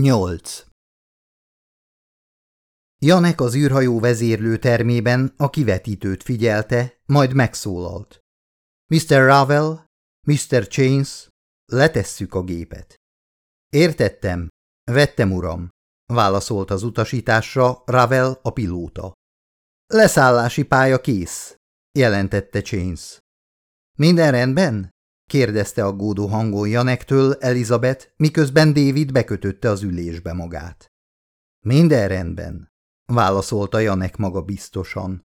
8. Janek az űrhajó vezérlő termében a kivetítőt figyelte, majd megszólalt. Mr. Ravel, Mr. Chains, letesszük a gépet. Értettem, vettem uram, válaszolt az utasításra Ravel a pilóta. Leszállási pálya kész, jelentette Chains. Minden rendben? Kérdezte aggódó hangon Janektől Elizabeth, miközben David bekötötte az ülésbe magát. Minden rendben, válaszolta Janek maga biztosan.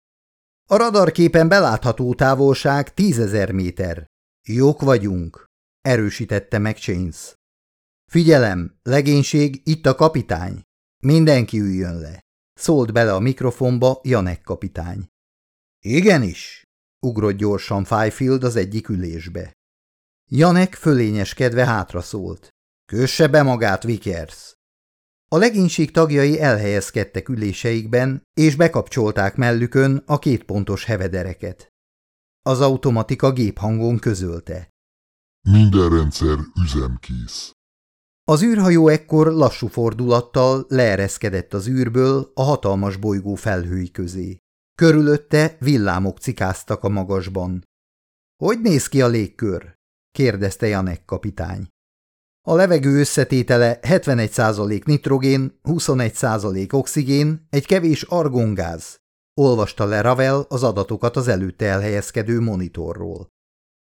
A radarképen belátható távolság tízezer méter. Jók vagyunk, erősítette meg Chains. Figyelem, legénység, itt a kapitány. Mindenki üljön le. Szólt bele a mikrofonba Janek kapitány. Igenis, ugrott gyorsan Fifield az egyik ülésbe. Janek fölényeskedve hátra szólt. Kösse be magát, Vickers! A legénység tagjai elhelyezkedtek üléseikben, és bekapcsolták mellükön a kétpontos hevedereket. Az automatika géphangon közölte. Minden rendszer üzemkész. Az űrhajó ekkor lassú fordulattal leereszkedett az űrből a hatalmas bolygó felhői közé. Körülötte villámok cikáztak a magasban. – Hogy néz ki a légkör? Kérdezte Janek kapitány. A levegő összetétele 71% nitrogén, 21% oxigén, egy kevés argongáz. Olvasta le Ravel az adatokat az előtte elhelyezkedő monitorról.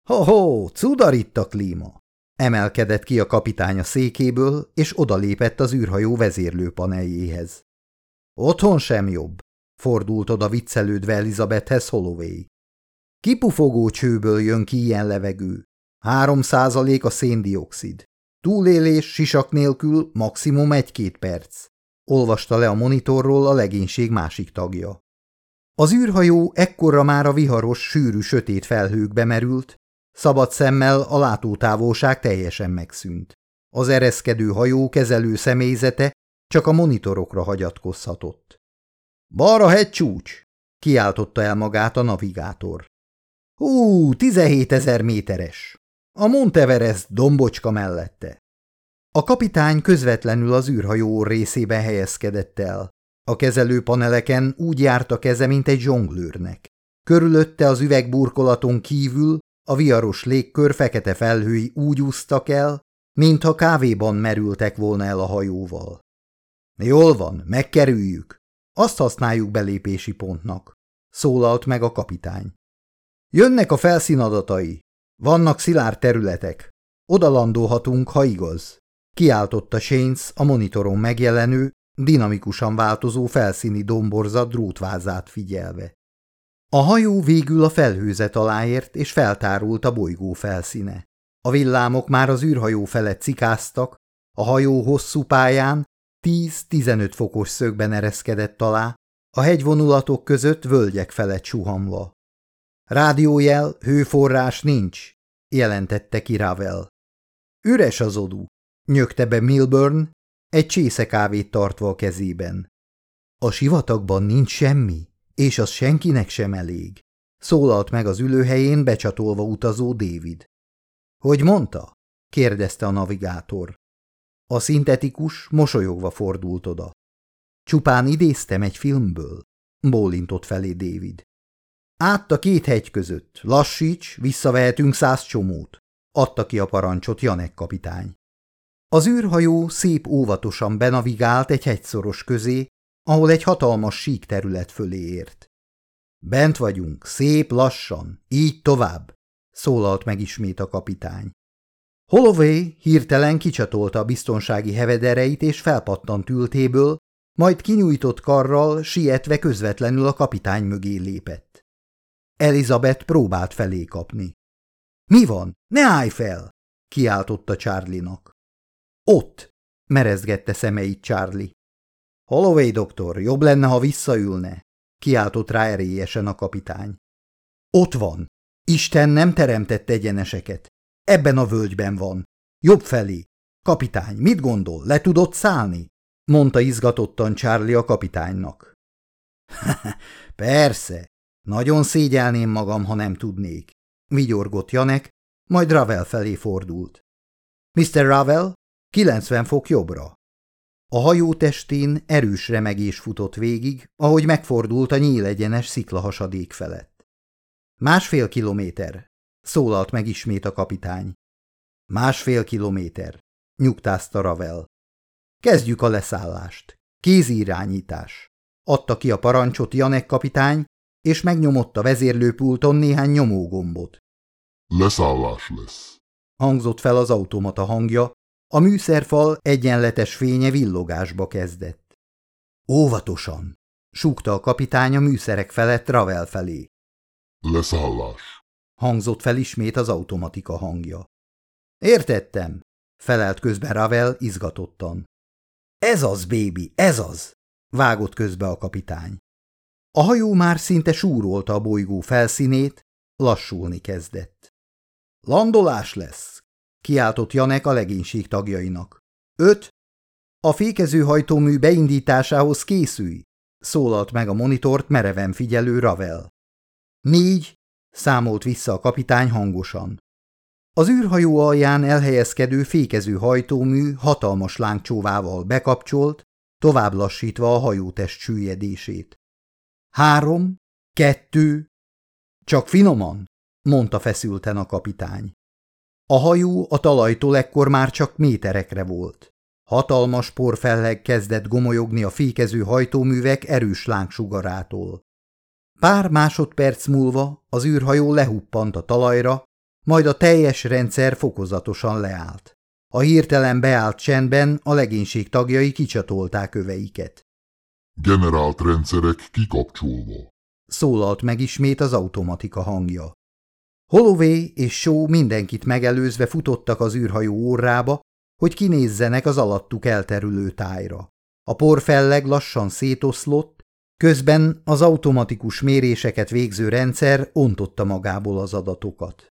Ho-ho, cudar itt a klíma! Emelkedett ki a kapitány a székéből, és odalépett az űrhajó vezérlőpaneljéhez. Otthon sem jobb, fordult oda viccelődve Elizabethhez Holloway. Kipufogó csőből jön ki ilyen levegő. Három százalék a széndiokszid. Túlélés sisak nélkül maximum egy-két perc. Olvasta le a monitorról a legénység másik tagja. Az űrhajó ekkorra már a viharos, sűrű, sötét felhőkbe merült, szabad szemmel a látótávolság teljesen megszűnt. Az ereszkedő hajó kezelő személyzete csak a monitorokra hagyatkozhatott. – Balra hegycsúcs! – kiáltotta el magát a navigátor. – Hú, 17 ezer méteres! A Monteverest dombocska mellette. A kapitány közvetlenül az űrhajó részében helyezkedett el. A kezelő paneleken úgy járt a keze, mint egy zsonglőrnek. Körülötte az üvegburkolaton kívül a viaros légkör fekete felhői úgy úsztak el, mintha kávéban merültek volna el a hajóval. Jól van, megkerüljük. Azt használjuk belépési pontnak, szólalt meg a kapitány. Jönnek a felszínadatai, vannak szilárd területek. Odalandolhatunk, ha igaz. Kiáltotta Shanes a monitoron megjelenő, dinamikusan változó felszíni domborzat drótvázát figyelve. A hajó végül a felhőzet alá ért, és feltárult a bolygó felszíne. A villámok már az űrhajó felett cikáztak, a hajó hosszú pályán 10-15 fokos szögben ereszkedett alá, a hegyvonulatok között völgyek felett suhamva. Rádiójel, hőforrás nincs, jelentette ki. Üres az odú, nyögte be Milburn, egy csésze kávét tartva a kezében. A sivatagban nincs semmi, és az senkinek sem elég, szólalt meg az ülőhelyén becsatolva utazó David. Hogy mondta? kérdezte a navigátor. A szintetikus mosolyogva fordult oda. Csupán idéztem egy filmből, bólintott felé David. Át a két hegy között. Lassíts, visszavehetünk száz csomót. Adta ki a parancsot Janek kapitány. Az űrhajó szép óvatosan benavigált egy hegyszoros közé, ahol egy hatalmas sík terület fölé ért. Bent vagyunk, szép lassan, így tovább, szólalt meg ismét a kapitány. Holloway hirtelen kicsatolta a biztonsági hevedereit és felpattant ültéből, majd kinyújtott karral sietve közvetlenül a kapitány mögé lépett. Elizabeth próbált felé kapni. – Mi van? Ne állj fel! – kiáltotta Charlie-nak. – Ott! – merezgette szemeit Charlie. – Holloway doktor, jobb lenne, ha visszaülne – kiáltott rá erélyesen a kapitány. – Ott van! Isten nem teremtett egyeneseket. Ebben a völgyben van. Jobb felé. Kapitány, mit gondol, le tudott szállni? mondta izgatottan Charlie a kapitánynak. – Persze, nagyon szégyelném magam, ha nem tudnék, vigyorgott Janek, majd Ravel felé fordult. Mr. Ravel, 90 fok jobbra. A hajó testén erős remegés futott végig, ahogy megfordult a nyílegyenes sziklahasadék felett. Másfél kilométer, szólalt meg ismét a kapitány. Másfél kilométer, nyugtázta Ravel. Kezdjük a leszállást. Kézirányítás. Adta ki a parancsot Janek kapitány, és megnyomott a vezérlőpulton néhány nyomógombot. Leszállás lesz. Hangzott fel az automata hangja, a műszerfal egyenletes fénye villogásba kezdett. Óvatosan, súgta a kapitány a műszerek felett Ravel felé. Leszállás. Hangzott fel ismét az automatika hangja. Értettem, felelt közben Ravel izgatottan. Ez az, bébi, ez az, vágott közbe a kapitány. A hajó már szinte súrolta a bolygó felszínét, lassulni kezdett. Landolás lesz, kiáltott Janek a legénység tagjainak. Öt. A fékező hajtómű beindításához készülj, szólalt meg a monitort mereven figyelő Ravel. Négy, számolt vissza a kapitány hangosan. Az űrhajó alján elhelyezkedő fékező hajtómű hatalmas lángcsóvával bekapcsolt, tovább lassítva a hajótest süllyedését. Három, kettő, csak finoman, mondta feszülten a kapitány. A hajó a talajtól ekkor már csak méterekre volt. Hatalmas porfelleg kezdett gomolyogni a fékező hajtóművek erős lángsugarától. Pár másodperc múlva az űrhajó lehuppant a talajra, majd a teljes rendszer fokozatosan leállt. A hirtelen beállt csendben a legénység tagjai kicsatolták öveiket. Generált rendszerek kikapcsolva. Szólalt meg ismét az automatika hangja. Holloway és Shaw mindenkit megelőzve futottak az űrhajó órába, hogy kinézzenek az alattuk elterülő tájra. A porfelleg lassan szétoszlott, közben az automatikus méréseket végző rendszer ontotta magából az adatokat.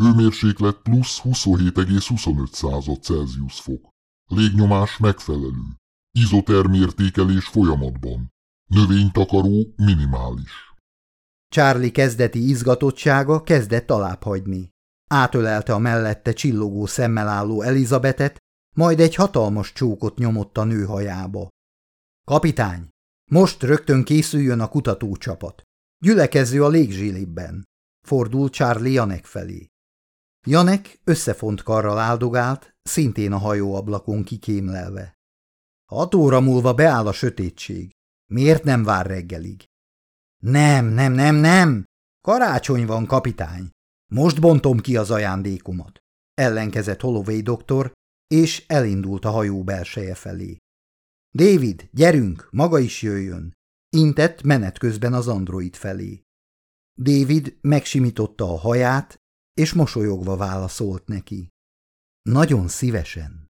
Hőmérséklet plusz 27,25 század Celsius fok. Légnyomás megfelelő. Izotermértékelés folyamatban. Növénytakaró minimális. Charlie kezdeti izgatottsága kezdett alábbhagyni. Átölelte a mellette csillogó szemmel álló Elizabetet, majd egy hatalmas csókot nyomott a nő hajába. Kapitány, most rögtön készüljön a kutatócsapat. Gyülekező a légzsilibben. Fordult Charlie Janek felé. Janek összefont karral áldogált, szintén a hajóablakon kikémlelve. Hat óra múlva beáll a sötétség. Miért nem vár reggelig? Nem, nem, nem, nem! Karácsony van, kapitány! Most bontom ki az ajándékomat. Ellenkezett Holloway doktor, és elindult a hajó belseje felé. David, gyerünk, maga is jöjjön! Intett menet közben az android felé. David megsimította a haját, és mosolyogva válaszolt neki. Nagyon szívesen.